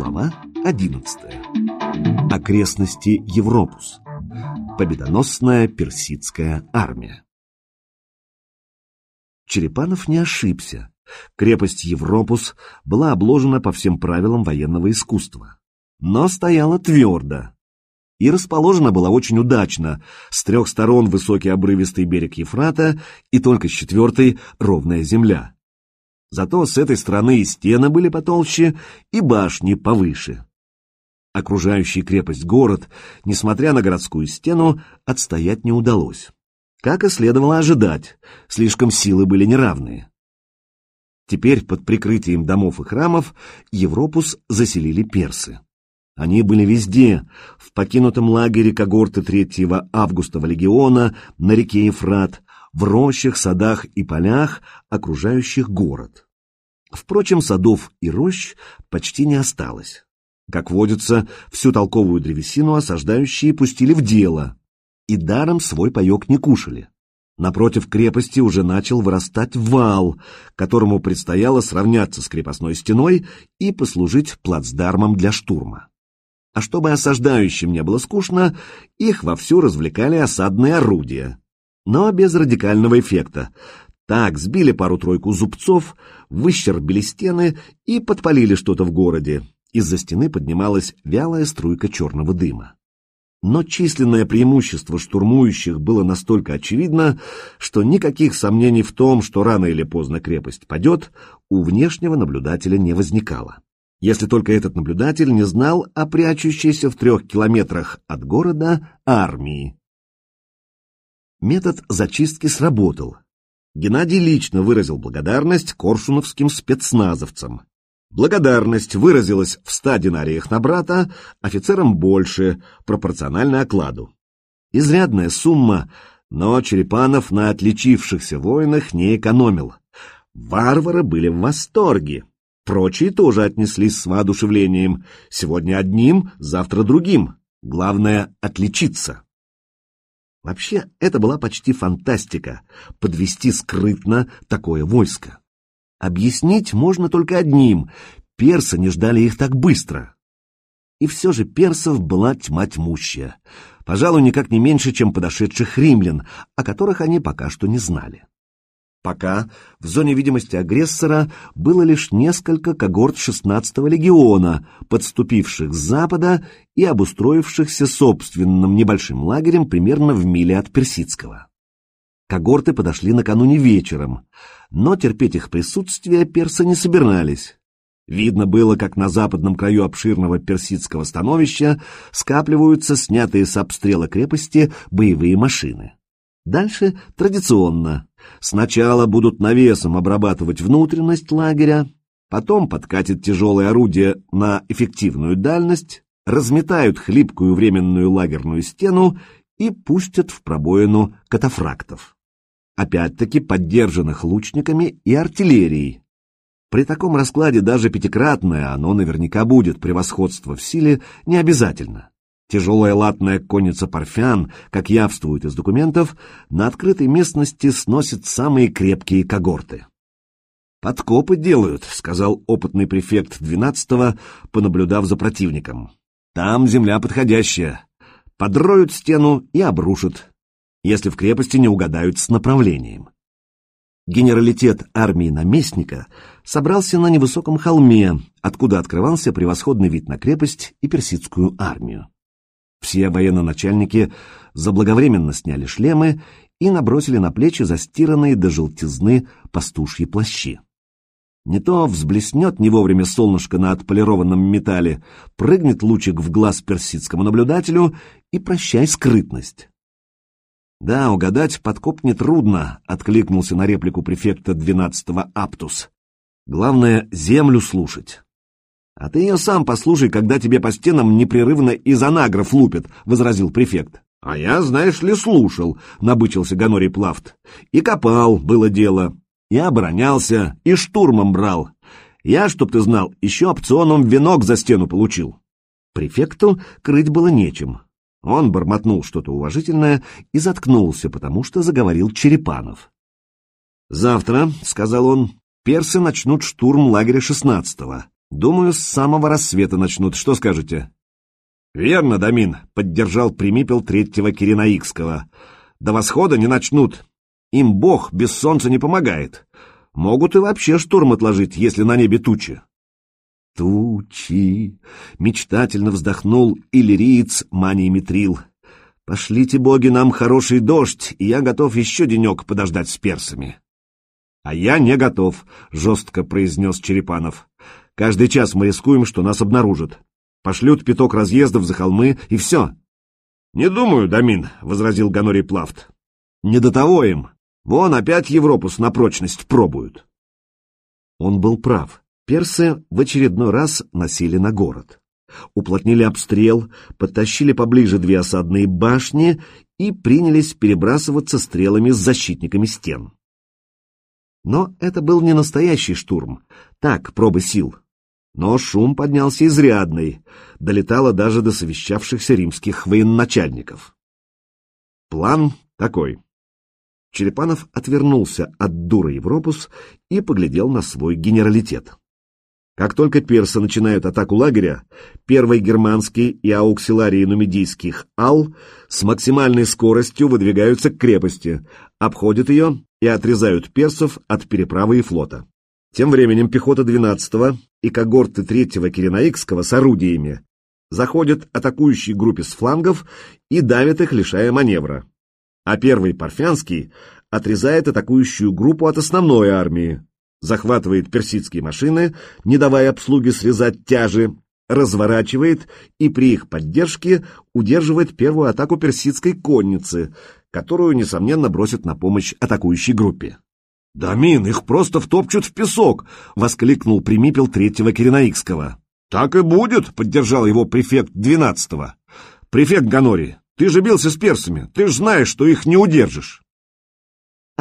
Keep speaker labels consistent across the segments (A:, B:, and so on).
A: Глава 11. Окрестности Европус. Победоносная персидская армия. Черепанов не ошибся. Крепость Европус была обложена по всем правилам военного искусства, но стояла твердо. И расположена была очень удачно. С трех сторон высокий обрывистый берег Ефрата и только с четвертой ровная земля. Зато с этой стороны и стены были потолще, и башни повыше. Окружающий крепость город, несмотря на городскую стену, отстоять не удалось. Как и следовало ожидать, слишком силы были неравные. Теперь под прикрытием домов и храмов Европус заселили персы. Они были везде, в покинутом лагере когорты 3 августова легиона, на реке Ефрат, в рощах, садах и полях, окружающих город. Впрочем, садов и рощ почти не осталось. Как водится, всю толковую древесину осаждающие пустили в дело, и даром свой паек не кушали. Напротив крепости уже начал вырастать вал, которому предстояло сравняться с крепостной стеной и послужить плацдармом для штурма. А чтобы осаждающим не было скучно, их вовсю развлекали осадные орудия. Но без радикального эффекта. Так, сбили пару-тройку зубцов, выщербили стены и подпалили что-то в городе. Из-за стены поднималась вялая струйка черного дыма. Но численное преимущество штурмующих было настолько очевидно, что никаких сомнений в том, что рано или поздно крепость падет, у внешнего наблюдателя не возникало. Если только этот наблюдатель не знал о прячущейся в трех километрах от города армии. Метод зачистки сработал, Геннадий лично выразил благодарность коршуновским спецназовцам. Благодарность выразилась в ста динариях на брата, офицерам больше, пропорционально окладу. Изрядная сумма, но Черепанов на отличившихся воинах не экономил. Варвары были в восторге. Прочие тоже отнеслись с воодушевлением. Сегодня одним, завтра другим. Главное — отличиться. Вообще, это была почти фантастика — подвести скрытно такое войско. Объяснить можно только одним — персы не ждали их так быстро. И все же персов была тьма тьмущая, пожалуй, никак не меньше, чем подошедших римлян, о которых они пока что не знали. Пока в зоне видимости агрессора было лишь несколько когорт 16-го легиона, подступивших с запада и обустроившихся собственным небольшим лагерем примерно в миле от Персидского. Когорты подошли накануне вечером, но терпеть их присутствие персы не собирались. Видно было, как на западном краю обширного персидского становища скапливаются снятые с обстрела крепости боевые машины. Дальше традиционно. Сначала будут навесом обрабатывать внутренность лагеря, потом подкатят тяжелые орудия на эффективную дальность, разметают хлипкую временную лагерную стену и пустят в пробоину катафрактов. Опять-таки поддержанных лучниками и артиллерией. При таком раскладе даже пятикратное оно наверняка будет, превосходство в силе не обязательно. Тяжелая латная конница парфян, как явствует из документов, на открытой местности сносит самые крепкие когорты. «Подкопы делают», — сказал опытный префект двенадцатого, понаблюдав за противником. «Там земля подходящая. Подроют стену и обрушат, если в крепости не угадают с направлением». Генералитет армии наместника собрался на невысоком холме, откуда открывался превосходный вид на крепость и персидскую армию. Все военно-начальники заблаговременно сняли шлемы и набросили на плечи застиранные до желтизны пастушьи плащи. Не то взблеснет не вовремя солнышко на отполированном металле, прыгнет лучик в глаз персидскому наблюдателю и прощай скрытность. «Да, угадать подкоп нетрудно», — откликнулся на реплику префекта двенадцатого Аптус. «Главное, землю слушать». «А ты ее сам послушай, когда тебе по стенам непрерывно из анагров лупят», — возразил префект. «А я, знаешь ли, слушал», — набычился Ганорий Плафт. «И копал, было дело. Я оборонялся, и штурмом брал. Я, чтоб ты знал, еще опционом венок за стену получил». Префекту крыть было нечем. Он бормотнул что-то уважительное и заткнулся, потому что заговорил Черепанов. «Завтра», — сказал он, — «персы начнут штурм лагеря шестнадцатого Думаю, с самого рассвета начнут. Что скажете? Верно, Дамин, поддержал примипел третьего Киренаикского. До восхода не начнут. Им бог без солнца не помогает. Могут и вообще штурм отложить, если на небе тучи. Тучи! Мечтательно вздохнул иллириец Маний Митрил. Пошлите боги нам хороший дождь, и я готов еще денек подождать с персами. А я не готов, жестко произнес Черепанов. Каждый час мы рискуем, что нас обнаружат. Пошлют пяток разъездов за холмы, и все. Не думаю, Дамин, возразил Ганорий Плафт. Не до того им. Вон опять Европу на прочность пробуют. Он был прав. Персы в очередной раз насели на город. Уплотнили обстрел, подтащили поближе две осадные башни и принялись перебрасываться стрелами с защитниками стен. Но это был не настоящий штурм, так, пробы сил. Но шум поднялся изрядный, долетало даже до совещавшихся римских военачальников. План такой. Черепанов отвернулся от дура Европус и поглядел на свой генералитет. Как только персы начинают атаку лагеря, первый германский и ауксиларии нумидийских ал с максимальной скоростью выдвигаются к крепости, обходят ее и отрезают персов от переправы и флота. Тем временем пехота 12-го и когорты 3-го Киренаикского с орудиями заходят атакующей группе с флангов и давят их, лишая маневра а первый Парфянский отрезает атакующую группу от основной армии, захватывает персидские машины, не давая обслуге срезать тяжи, разворачивает и при их поддержке удерживает первую атаку персидской конницы, которую, несомненно, бросит на помощь атакующей группе. «Дамин, их просто втопчут в песок!» — воскликнул примипел третьего Киренаикского. «Так и будет!» — поддержал его префект двенадцатого. «Префект Ганори, ты же бился с персами, ты же знаешь, что их не удержишь.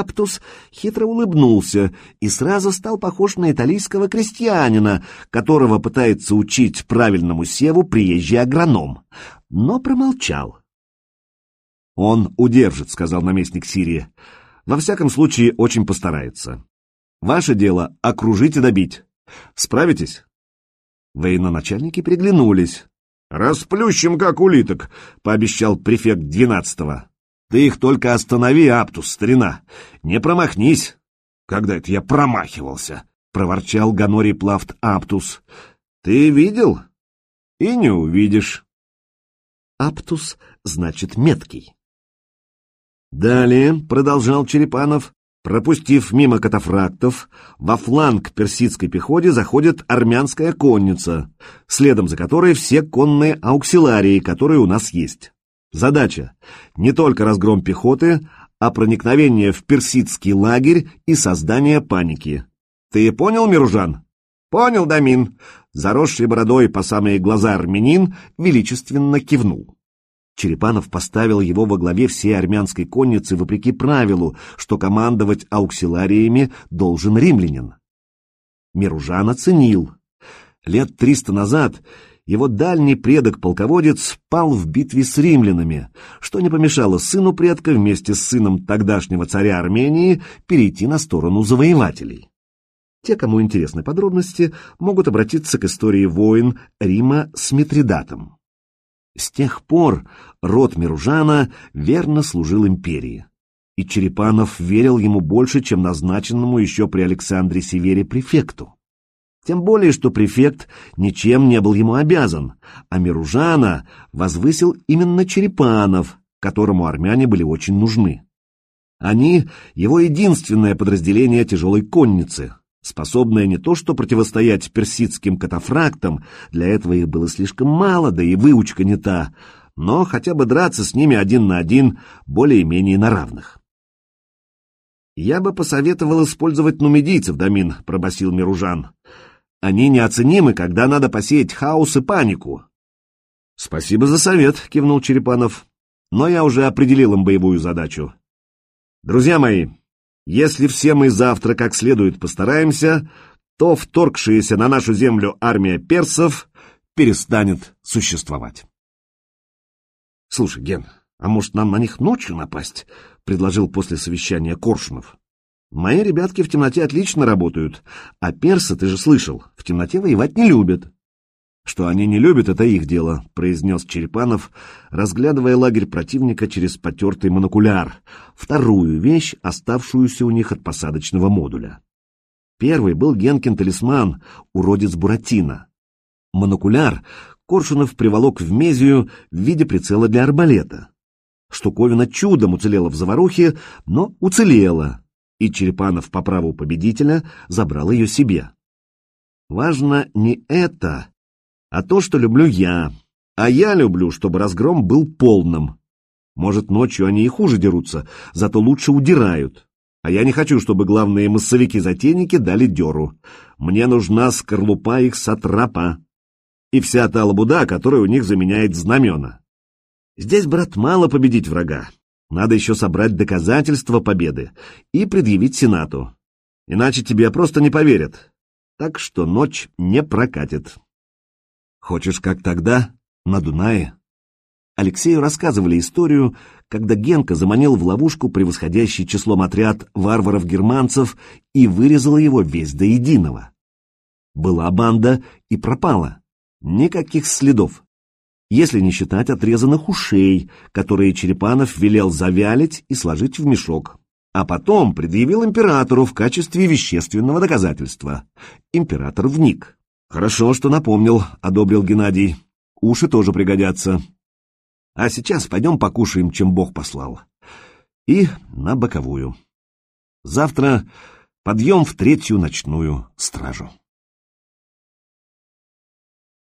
B: Аптус хитро улыбнулся и сразу стал похож на итальянского крестьянина, которого пытается учить правильному севу приезжий агроном, но промолчал.
A: «Он удержит», — сказал наместник Сирии. «Во всяком случае, очень постарается. Ваше дело — окружить и добить. Справитесь?» Военачальники приглянулись. «Расплющим, как улиток», — пообещал префект двенадцатого. «Ты их только останови, Аптус, старина. Не промахнись». «Когда это я промахивался?» — проворчал Ганорий Плафт Аптус. «Ты видел?» «И не увидишь».
B: «Аптус» значит меткий.
A: «Далее», — продолжал Черепанов, пропустив мимо катафрактов, во фланг персидской пехоте заходит армянская конница, следом за которой все конные ауксиларии, которые у нас есть. Задача — не только разгром пехоты, а проникновение в персидский лагерь и создание паники. Ты понял, Миружан? Понял, Дамин. Заросший бородой по самые глаза армянин величественно кивнул. Черепанов поставил его во главе всей армянской конницы вопреки правилу, что командовать ауксилариями должен римлянин. Миружан оценил. Лет триста назад его дальний предок-полководец пал в битве с римлянами, что не помешало сыну предка вместе с сыном тогдашнего царя Армении перейти на сторону завоевателей. Те, кому интересны подробности, могут обратиться к истории войн Рима с Митридатом. С тех пор род Миружана верно служил империи, и Черепанов верил ему больше, чем назначенному еще при Александре Севере префекту. Тем более, что префект ничем не был ему обязан, а Миружана возвысил именно Черепанов, которому армяне были очень нужны. Они — его единственное подразделение тяжелой конницы, способная не то что противостоять персидским катафрактам, для этого их было слишком мало, да и выучка не та, но хотя бы драться с ними один на один, более-менее на равных. «Я бы посоветовал использовать нумидийцев, Дамин», — пробасил Миружан. «Они неоценимы, когда надо посеять хаос и панику». «Спасибо за совет», — кивнул Черепанов. «Но я уже определил им боевую задачу. Друзья мои, если все мы завтра как следует постараемся, то вторгшаяся на нашу землю армия персов перестанет существовать. «Слушай, Ген, а может нам на них ночью напасть?» — предложил после совещания Коршунов.
B: Мои ребятки в темноте отлично работают, а персы, ты же слышал, в темноте воевать не любят.
A: Что они не любят, это их дело, произнес Черепанов, разглядывая лагерь противника через потертый монокуляр, вторую вещь, оставшуюся у них от посадочного модуля. Первый был Генкин талисман, уродец Буратино. Монокуляр Коршунов приволок в Мезию в виде прицела для арбалета. Штуковина чудом уцелела в заварухе, но уцелела, и Черепанов по праву победителя забрал ее себе. Важно не это, а то, что люблю я. А я люблю, чтобы разгром был полным. Может, ночью они и хуже дерутся, зато лучше удирают. А я не хочу, чтобы главные массовики-затейники дали деру. Мне нужна скорлупа их сатрапа. И вся та лабуда, которая у них заменяет знамена. Здесь, брат, мало победить врага. Надо еще собрать доказательства победы и предъявить Сенату. Иначе тебе просто не поверят. Так что ночь не прокатит. Хочешь, как тогда, на Дунае? Алексею рассказывали историю, когда Генка заманил в ловушку превосходящий числом отряд варваров-германцев и вырезал его весь до единого. Была банда и пропала. Никаких следов. Если не считать отрезанных ушей, которые Черепанов велел завялить и сложить в мешок. А потом предъявил императору в качестве вещественного доказательства. Император вник. «Хорошо, что напомнил», — одобрил Геннадий. «Уши тоже пригодятся. А сейчас пойдем покушаем, чем Бог послал. И на боковую. Завтра подъем в третью ночную стражу».